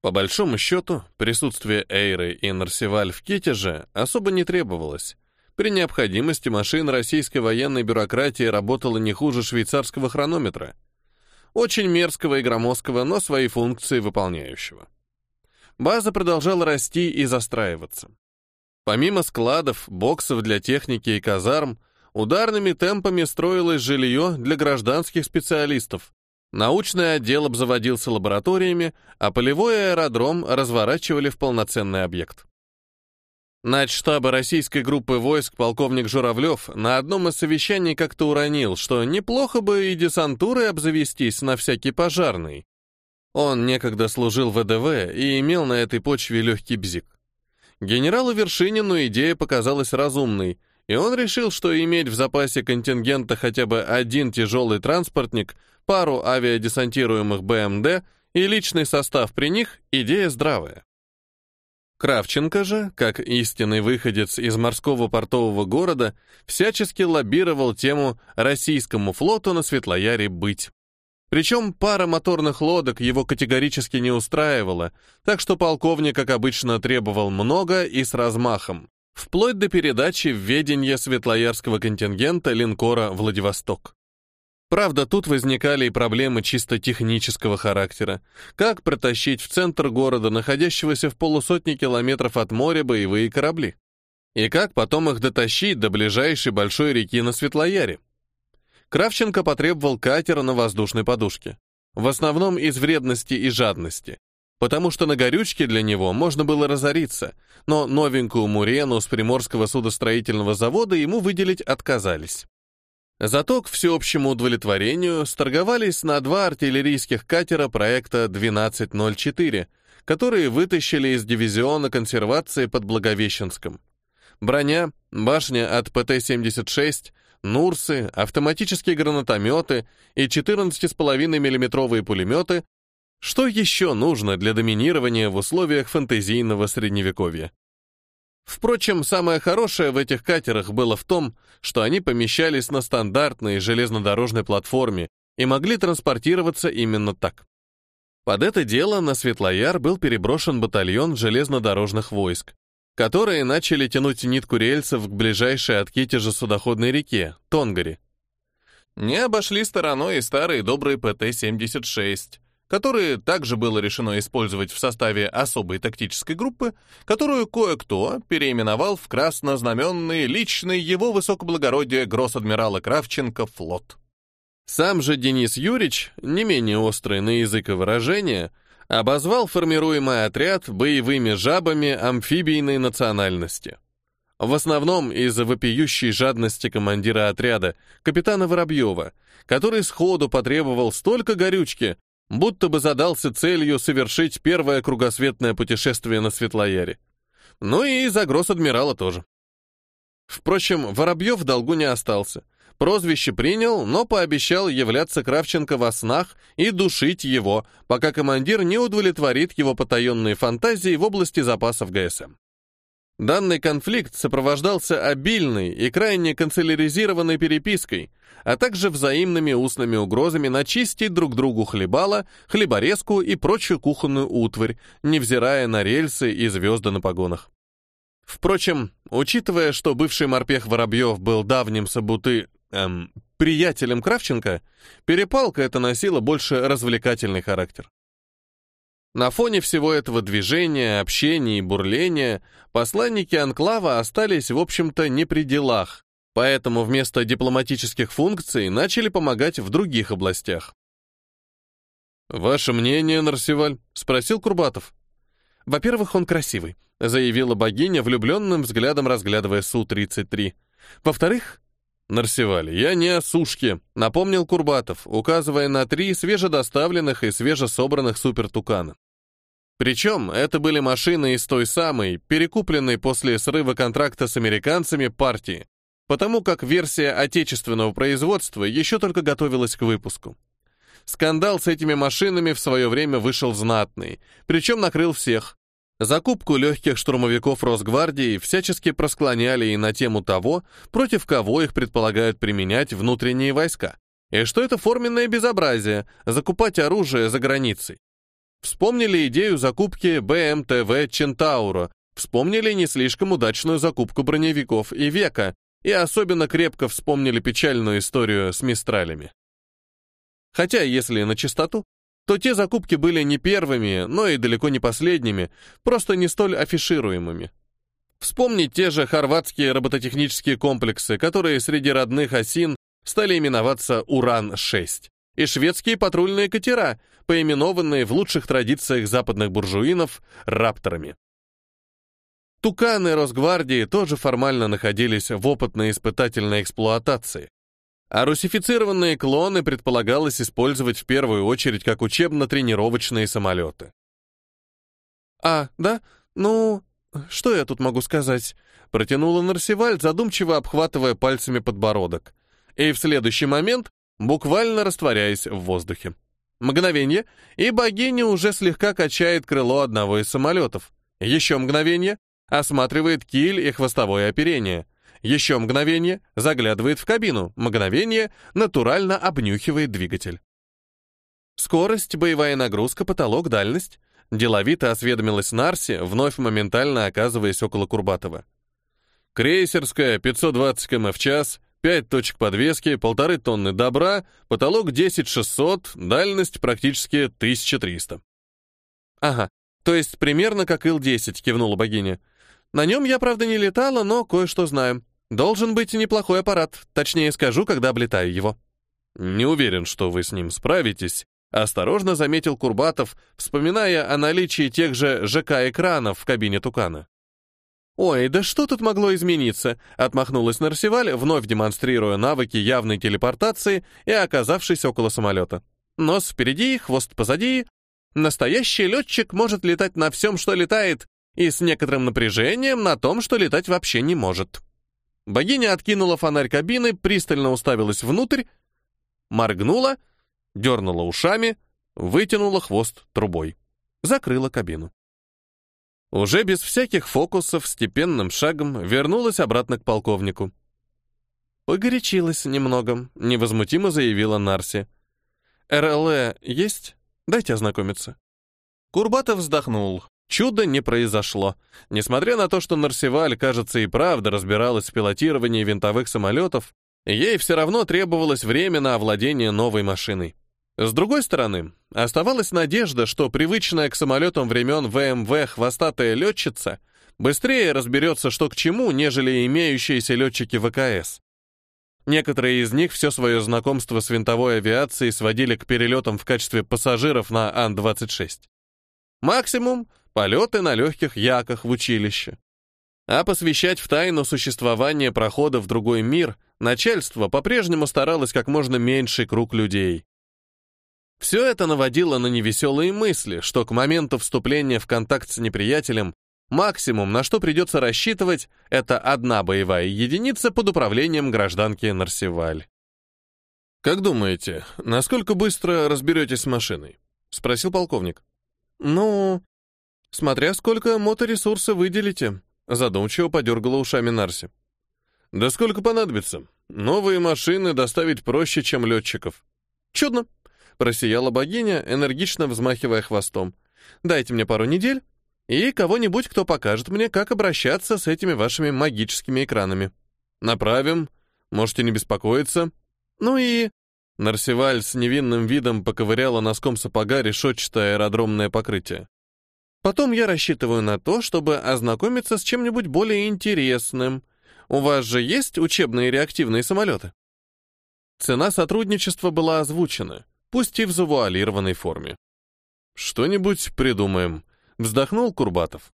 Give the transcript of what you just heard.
По большому счету, присутствие Эйры и Нарсиваль в Китеже особо не требовалось. При необходимости машин российской военной бюрократии работала не хуже швейцарского хронометра. Очень мерзкого и громоздкого, но свои функции выполняющего. База продолжала расти и застраиваться. Помимо складов, боксов для техники и казарм, ударными темпами строилось жилье для гражданских специалистов. Научный отдел обзаводился лабораториями, а полевой аэродром разворачивали в полноценный объект. Начштаба российской группы войск полковник Журавлев на одном из совещаний как-то уронил, что неплохо бы и десантурой обзавестись на всякий пожарный. Он некогда служил в ВДВ и имел на этой почве легкий бзик. Генералу Вершинину идея показалась разумной, и он решил, что иметь в запасе контингента хотя бы один тяжелый транспортник, пару авиадесантируемых БМД и личный состав при них – идея здравая. Кравченко же, как истинный выходец из морского портового города, всячески лоббировал тему российскому флоту на Светлояре быть. Причем пара моторных лодок его категорически не устраивала, так что полковник, как обычно, требовал много и с размахом, вплоть до передачи в светлоярского контингента линкора «Владивосток». Правда, тут возникали и проблемы чисто технического характера. Как протащить в центр города, находящегося в полусотни километров от моря, боевые корабли? И как потом их дотащить до ближайшей большой реки на Светлояре? Кравченко потребовал катера на воздушной подушке. В основном из вредности и жадности. Потому что на горючке для него можно было разориться, но новенькую Мурену с Приморского судостроительного завода ему выделить отказались. Зато к всеобщему удовлетворению сторговались на два артиллерийских катера проекта 1204, которые вытащили из дивизиона консервации под Благовещенском. Броня, башня от ПТ-76, Нурсы, автоматические гранатометы и 14,5 миллиметровые пулеметы что еще нужно для доминирования в условиях фэнтезийного средневековья? Впрочем, самое хорошее в этих катерах было в том, что они помещались на стандартной железнодорожной платформе и могли транспортироваться именно так. Под это дело на Светлояр был переброшен батальон железнодорожных войск, которые начали тянуть нитку рельсов к ближайшей от Китежа судоходной реке, Тонгаре. Не обошли стороной и старые добрые ПТ-76, которые также было решено использовать в составе особой тактической группы, которую кое-кто переименовал в краснознаменный личный его высокоблагородие гросс-адмирала Кравченко флот. Сам же Денис Юрьевич, не менее острый на язык и выражения, обозвал формируемый отряд боевыми жабами амфибийной национальности. В основном из-за вопиющей жадности командира отряда, капитана Воробьева, который сходу потребовал столько горючки, будто бы задался целью совершить первое кругосветное путешествие на Светлояре. Ну и за гросс-адмирала тоже. Впрочем, Воробьев в долгу не остался. Прозвище принял, но пообещал являться Кравченко во снах и душить его, пока командир не удовлетворит его потаенные фантазии в области запасов ГСМ. Данный конфликт сопровождался обильной и крайне канцеляризированной перепиской, а также взаимными устными угрозами начистить друг другу хлебало, хлеборезку и прочую кухонную утварь, невзирая на рельсы и звезды на погонах. Впрочем, учитывая, что бывший морпех Воробьев был давним собуты, эм, приятелем Кравченко, перепалка эта носила больше развлекательный характер. На фоне всего этого движения, общения и бурления посланники Анклава остались, в общем-то, не при делах, поэтому вместо дипломатических функций начали помогать в других областях. «Ваше мнение, Нарсиваль?» — спросил Курбатов. «Во-первых, он красивый», — заявила богиня, влюбленным взглядом разглядывая Су-33. «Во-вторых, «Нарсиваль, я не о сушке», — напомнил Курбатов, указывая на три свежедоставленных и свежесобранных супертукана. Причем это были машины из той самой, перекупленной после срыва контракта с американцами партии, потому как версия отечественного производства еще только готовилась к выпуску. Скандал с этими машинами в свое время вышел знатный, причем накрыл всех, Закупку легких штурмовиков Росгвардии всячески просклоняли и на тему того, против кого их предполагают применять внутренние войска, и что это форменное безобразие — закупать оружие за границей. Вспомнили идею закупки БМТВ «Чентауро», вспомнили не слишком удачную закупку броневиков и «Века», и особенно крепко вспомнили печальную историю с «Мистралями». Хотя, если на чистоту, то те закупки были не первыми, но и далеко не последними, просто не столь афишируемыми. Вспомнить те же хорватские робототехнические комплексы, которые среди родных осин стали именоваться «Уран-6», и шведские патрульные катера, поименованные в лучших традициях западных буржуинов «рапторами». Туканы Росгвардии тоже формально находились в опытной испытательной эксплуатации, а русифицированные клоны предполагалось использовать в первую очередь как учебно-тренировочные самолеты. «А, да? Ну, что я тут могу сказать?» Протянула Нарсиваль, задумчиво обхватывая пальцами подбородок. И в следующий момент буквально растворяясь в воздухе. Мгновение, и богиня уже слегка качает крыло одного из самолетов. Еще мгновение, осматривает киль и хвостовое оперение. Еще мгновение, заглядывает в кабину. Мгновение, натурально обнюхивает двигатель. Скорость, боевая нагрузка, потолок, дальность. Деловито осведомилась Нарси, вновь моментально оказываясь около Курбатова. Крейсерская, 520 км в час, 5 точек подвески, полторы тонны добра, потолок 10600, дальность практически 1300. Ага, то есть примерно как Ил-10, кивнула богиня. На нем я, правда, не летала, но кое-что знаю. Должен быть неплохой аппарат, точнее скажу, когда облетаю его. Не уверен, что вы с ним справитесь, осторожно заметил Курбатов, вспоминая о наличии тех же ЖК-экранов в кабине Тукана. «Ой, да что тут могло измениться?» — отмахнулась Нарсиваль, вновь демонстрируя навыки явной телепортации и оказавшись около самолета. Нос впереди, хвост позади. Настоящий летчик может летать на всем, что летает, и с некоторым напряжением на том, что летать вообще не может. Богиня откинула фонарь кабины, пристально уставилась внутрь, моргнула, дернула ушами, вытянула хвост трубой. Закрыла кабину. Уже без всяких фокусов, степенным шагом вернулась обратно к полковнику. «Погорячилась немного», — невозмутимо заявила Нарси. «РЛЭ есть? Дайте ознакомиться». Курбатов вздохнул. Чудо не произошло. Несмотря на то, что Нарсиваль, кажется, и правда разбиралась в пилотировании винтовых самолетов, ей все равно требовалось время на овладение новой машиной. С другой стороны, оставалась надежда, что привычная к самолетам времен ВМВ хвостатая летчица быстрее разберется, что к чему, нежели имеющиеся летчики ВКС. Некоторые из них все свое знакомство с винтовой авиацией сводили к перелетам в качестве пассажиров на Ан-26. Максимум — полеты на легких яках в училище. А посвящать в тайну существования прохода в другой мир начальство по-прежнему старалось как можно меньший круг людей. Все это наводило на невеселые мысли, что к моменту вступления в контакт с неприятелем максимум, на что придется рассчитывать, это одна боевая единица под управлением гражданки Нарсиваль. «Как думаете, насколько быстро разберетесь с машиной?» — спросил полковник. «Ну, смотря сколько моторесурса выделите», — задумчиво подергала ушами Нарси. «Да сколько понадобится? Новые машины доставить проще, чем летчиков». «Чудно», Просияла богиня, энергично взмахивая хвостом. «Дайте мне пару недель и кого-нибудь, кто покажет мне, как обращаться с этими вашими магическими экранами. Направим. Можете не беспокоиться. Ну и...» Нарсиваль с невинным видом поковыряла носком сапога решетчатое аэродромное покрытие. «Потом я рассчитываю на то, чтобы ознакомиться с чем-нибудь более интересным. У вас же есть учебные реактивные самолеты?» Цена сотрудничества была озвучена пусть и в завуалированной форме. «Что-нибудь придумаем», — вздохнул Курбатов.